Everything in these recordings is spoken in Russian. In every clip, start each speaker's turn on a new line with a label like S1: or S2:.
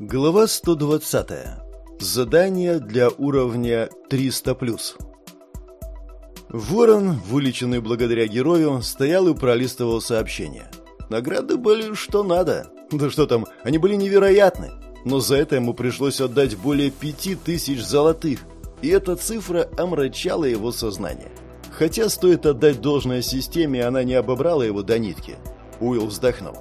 S1: Глава 120. Задание для уровня 300+. Ворон, вылеченный благодаря герою, стоял и пролистывал сообщения. Награды были что надо. Да что там, они были невероятны. Но за это ему пришлось отдать более пяти тысяч золотых. И эта цифра омрачала его сознание. Хотя стоит отдать должное системе, она не обобрала его до нитки. Уилл вздохнул.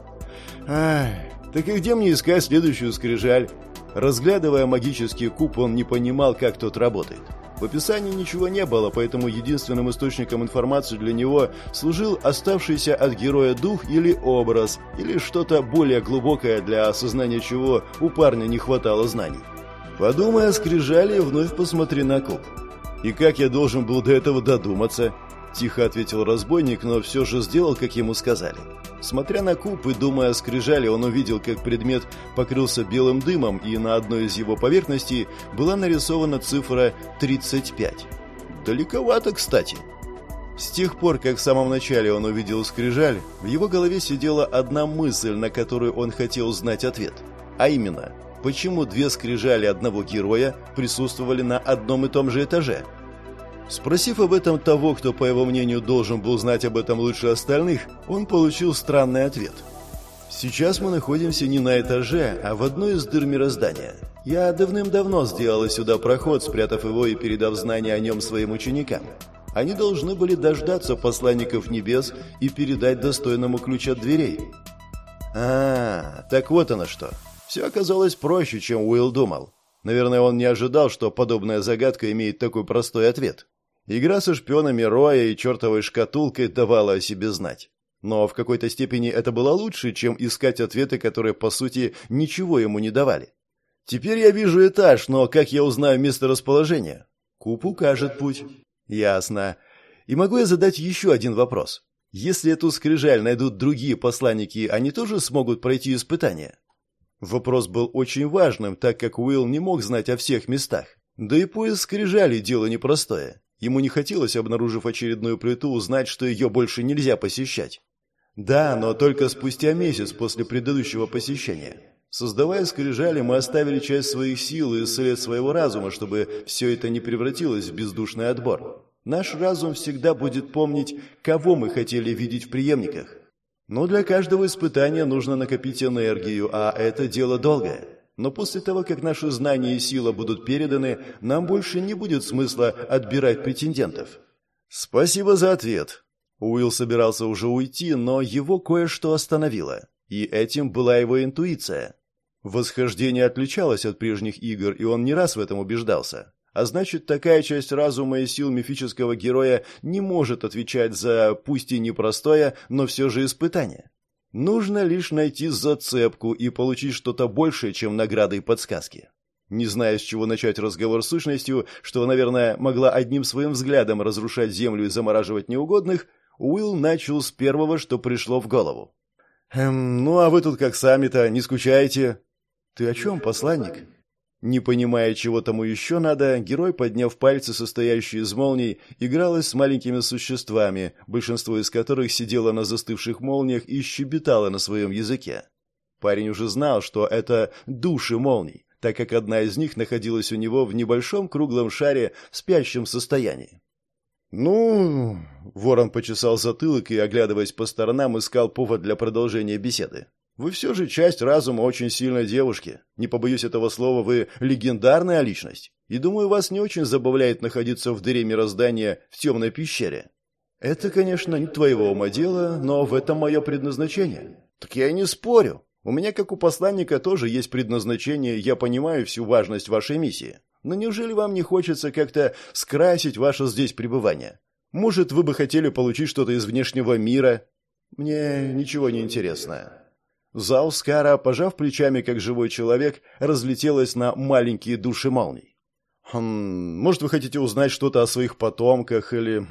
S1: «Ай, так и где мне искать следующую скрижаль?» Разглядывая магический куб, он не понимал, как тот работает. В описании ничего не было, поэтому единственным источником информации для него служил оставшийся от героя дух или образ, или что-то более глубокое, для осознания чего у парня не хватало знаний. Подумай о скрижали вновь посмотри на куб. И как я должен был до этого додуматься? Тихо ответил разбойник, но все же сделал, как ему сказали. Смотря на куб и думая о скрижали, он увидел, как предмет покрылся белым дымом, и на одной из его поверхностей была нарисована цифра 35. Далековато, кстати. С тех пор, как в самом начале он увидел скрижаль, в его голове сидела одна мысль, на которую он хотел знать ответ. А именно, почему две скрижали одного героя присутствовали на одном и том же этаже – Спросив об этом того, кто, по его мнению, должен был знать об этом лучше остальных, он получил странный ответ. «Сейчас мы находимся не на этаже, а в одной из дыр мироздания. Я давным-давно сделала сюда проход, спрятав его и передав знания о нем своим ученикам. Они должны были дождаться посланников небес и передать достойному ключ от дверей». «А, так вот оно что. Все оказалось проще, чем Уилл думал. Наверное, он не ожидал, что подобная загадка имеет такой простой ответ». Игра со шпионами Роя и чертовой шкатулкой давала о себе знать. Но в какой-то степени это было лучше, чем искать ответы, которые, по сути, ничего ему не давали. Теперь я вижу этаж, но как я узнаю место расположения? Куб укажет путь. Ясно. И могу я задать еще один вопрос? Если эту скрижаль найдут другие посланники, они тоже смогут пройти испытание? Вопрос был очень важным, так как Уилл не мог знать о всех местах. Да и поиск скрижали – дело непростое. Ему не хотелось, обнаружив очередную плиту, узнать, что ее больше нельзя посещать. Да, но только спустя месяц после предыдущего посещения. Создавая скрижали, мы оставили часть своих сил и след своего разума, чтобы все это не превратилось в бездушный отбор. Наш разум всегда будет помнить, кого мы хотели видеть в преемниках. Но для каждого испытания нужно накопить энергию, а это дело долгое. Но после того, как наши знания и сила будут переданы, нам больше не будет смысла отбирать претендентов. Спасибо за ответ. Уилл собирался уже уйти, но его кое-что остановило. И этим была его интуиция. Восхождение отличалось от прежних игр, и он не раз в этом убеждался. А значит, такая часть разума и сил мифического героя не может отвечать за, пусть и непростое, но все же испытание. Нужно лишь найти зацепку и получить что-то большее, чем награды и подсказки. Не зная, с чего начать разговор с сущностью, что, наверное, могла одним своим взглядом разрушать землю и замораживать неугодных, Уилл начал с первого, что пришло в голову. «Эм, ну а вы тут как сами-то, не скучаете?» «Ты о чем, посланник?» Не понимая, чего тому еще надо, герой, подняв пальцы, состоящие из молний, игралась с маленькими существами, большинство из которых сидело на застывших молниях и щебетало на своем языке. Парень уже знал, что это души молний, так как одна из них находилась у него в небольшом круглом шаре в спящем состоянии. «Ну...» — ворон почесал затылок и, оглядываясь по сторонам, искал повод для продолжения беседы. Вы все же часть разума очень сильной девушки. Не побоюсь этого слова, вы легендарная личность. И думаю, вас не очень забавляет находиться в дыре мироздания в темной пещере. Это, конечно, не твоего ума дело, но в этом мое предназначение. Так я и не спорю. У меня, как у посланника, тоже есть предназначение, я понимаю всю важность вашей миссии. Но неужели вам не хочется как-то скрасить ваше здесь пребывание? Может, вы бы хотели получить что-то из внешнего мира? Мне ничего не интересно. Зал Скара, пожав плечами, как живой человек, разлетелась на маленькие души молний. Хм, может, вы хотите узнать что-то о своих потомках или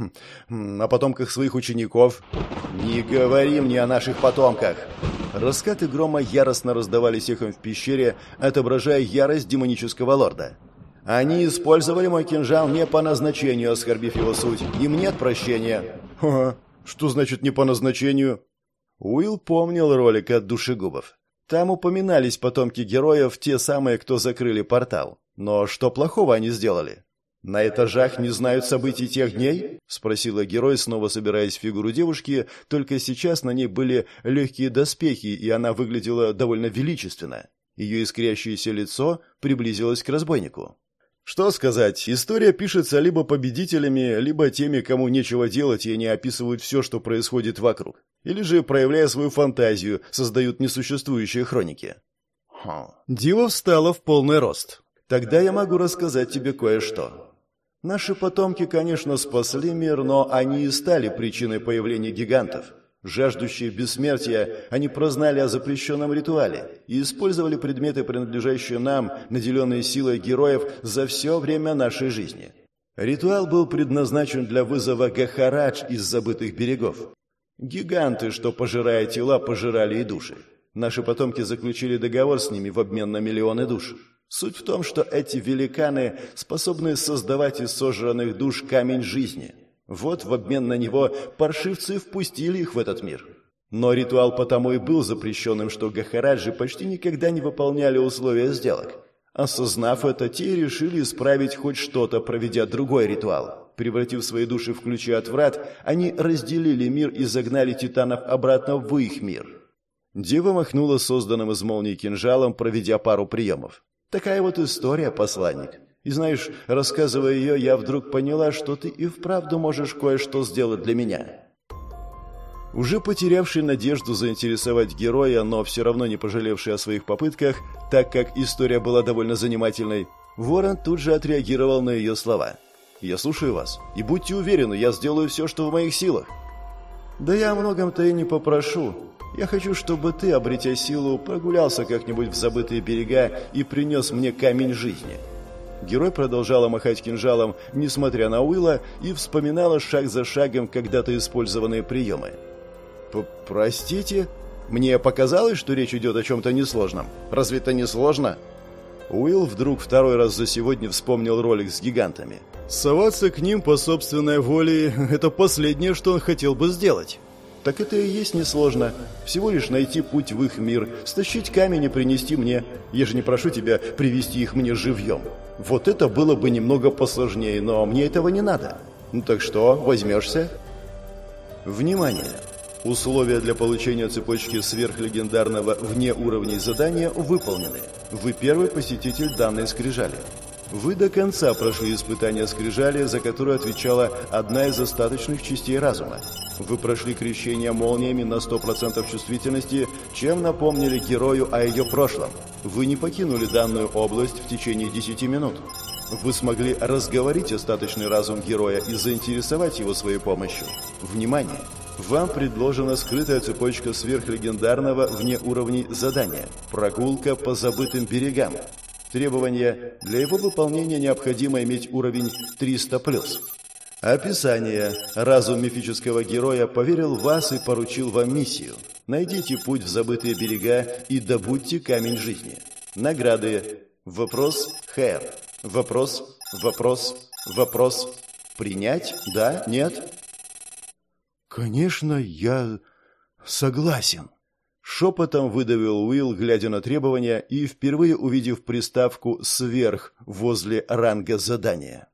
S1: хм, о потомках своих учеников? Не говори мне о наших потомках. Раскаты грома яростно раздавались эхом в пещере, отображая ярость демонического лорда. Они использовали мой кинжал не по назначению, оскорбив его суть. Им нет прощения. Ха, что значит не по назначению? Уилл помнил ролик от душегубов. Там упоминались потомки героев, те самые, кто закрыли портал. Но что плохого они сделали? «На этажах не знают событий тех дней?» — спросила герой, снова собираясь в фигуру девушки, только сейчас на ней были легкие доспехи, и она выглядела довольно величественно. Ее искрящееся лицо приблизилось к разбойнику. Что сказать, история пишется либо победителями, либо теми, кому нечего делать, и они описывают все, что происходит вокруг. Или же, проявляя свою фантазию, создают несуществующие хроники. Хм. Дива встала в полный рост. Тогда я могу рассказать тебе кое-что. Наши потомки, конечно, спасли мир, но они и стали причиной появления гигантов. Жаждущие бессмертия, они прознали о запрещенном ритуале и использовали предметы, принадлежащие нам, наделенные силой героев, за все время нашей жизни. Ритуал был предназначен для вызова Гахарадж из забытых берегов. Гиганты, что пожирая тела, пожирали и души. Наши потомки заключили договор с ними в обмен на миллионы душ. Суть в том, что эти великаны способны создавать из сожранных душ камень жизни. Вот в обмен на него паршивцы впустили их в этот мир. Но ритуал потому и был запрещенным, что Гахараджи почти никогда не выполняли условия сделок. Осознав это, те решили исправить хоть что-то, проведя другой ритуал. Превратив свои души в ключи от врат, они разделили мир и загнали титанов обратно в их мир. Дева махнула созданным из молнии кинжалом, проведя пару приемов. Такая вот история, посланник. И знаешь, рассказывая ее, я вдруг поняла, что ты и вправду можешь кое-что сделать для меня. Уже потерявший надежду заинтересовать героя, но все равно не пожалевший о своих попытках, так как история была довольно занимательной, Ворон тут же отреагировал на ее слова. «Я слушаю вас, и будьте уверены, я сделаю все, что в моих силах». «Да я о многом-то и не попрошу. Я хочу, чтобы ты, обретя силу, прогулялся как-нибудь в забытые берега и принес мне камень жизни». Герой продолжала махать кинжалом, несмотря на Уилла, и вспоминала шаг за шагом когда-то использованные приемы. «Простите? Мне показалось, что речь идет о чем-то несложном. Разве это не сложно?» Уилл вдруг второй раз за сегодня вспомнил ролик с гигантами. Соваться к ним по собственной воле – это последнее, что он хотел бы сделать. Так это и есть несложно. Всего лишь найти путь в их мир, стащить камень и принести мне. Я же не прошу тебя привести их мне живьем. Вот это было бы немного посложнее, но мне этого не надо. Ну так что, возьмешься? Внимание! Условия для получения цепочки сверхлегендарного вне уровней задания выполнены. Вы первый посетитель данной скрижали. Вы до конца прошли испытание скрижали, за которое отвечала одна из остаточных частей разума. Вы прошли крещение молниями на 100% чувствительности, чем напомнили герою о ее прошлом. Вы не покинули данную область в течение 10 минут. Вы смогли разговорить остаточный разум героя и заинтересовать его своей помощью. Внимание! Вам предложена скрытая цепочка сверхлегендарного вне уровней задания «Прогулка по забытым берегам». Требования для его выполнения необходимо иметь уровень 300+. Описание. Разум мифического героя поверил в вас и поручил вам миссию. Найдите путь в забытые берега и добудьте камень жизни. Награды. Вопрос. Хэр. Вопрос. Вопрос. Вопрос. Принять? Да? Нет? Конечно, я согласен. Шепотом выдавил Уилл, глядя на требования и впервые увидев приставку «сверх» возле ранга задания.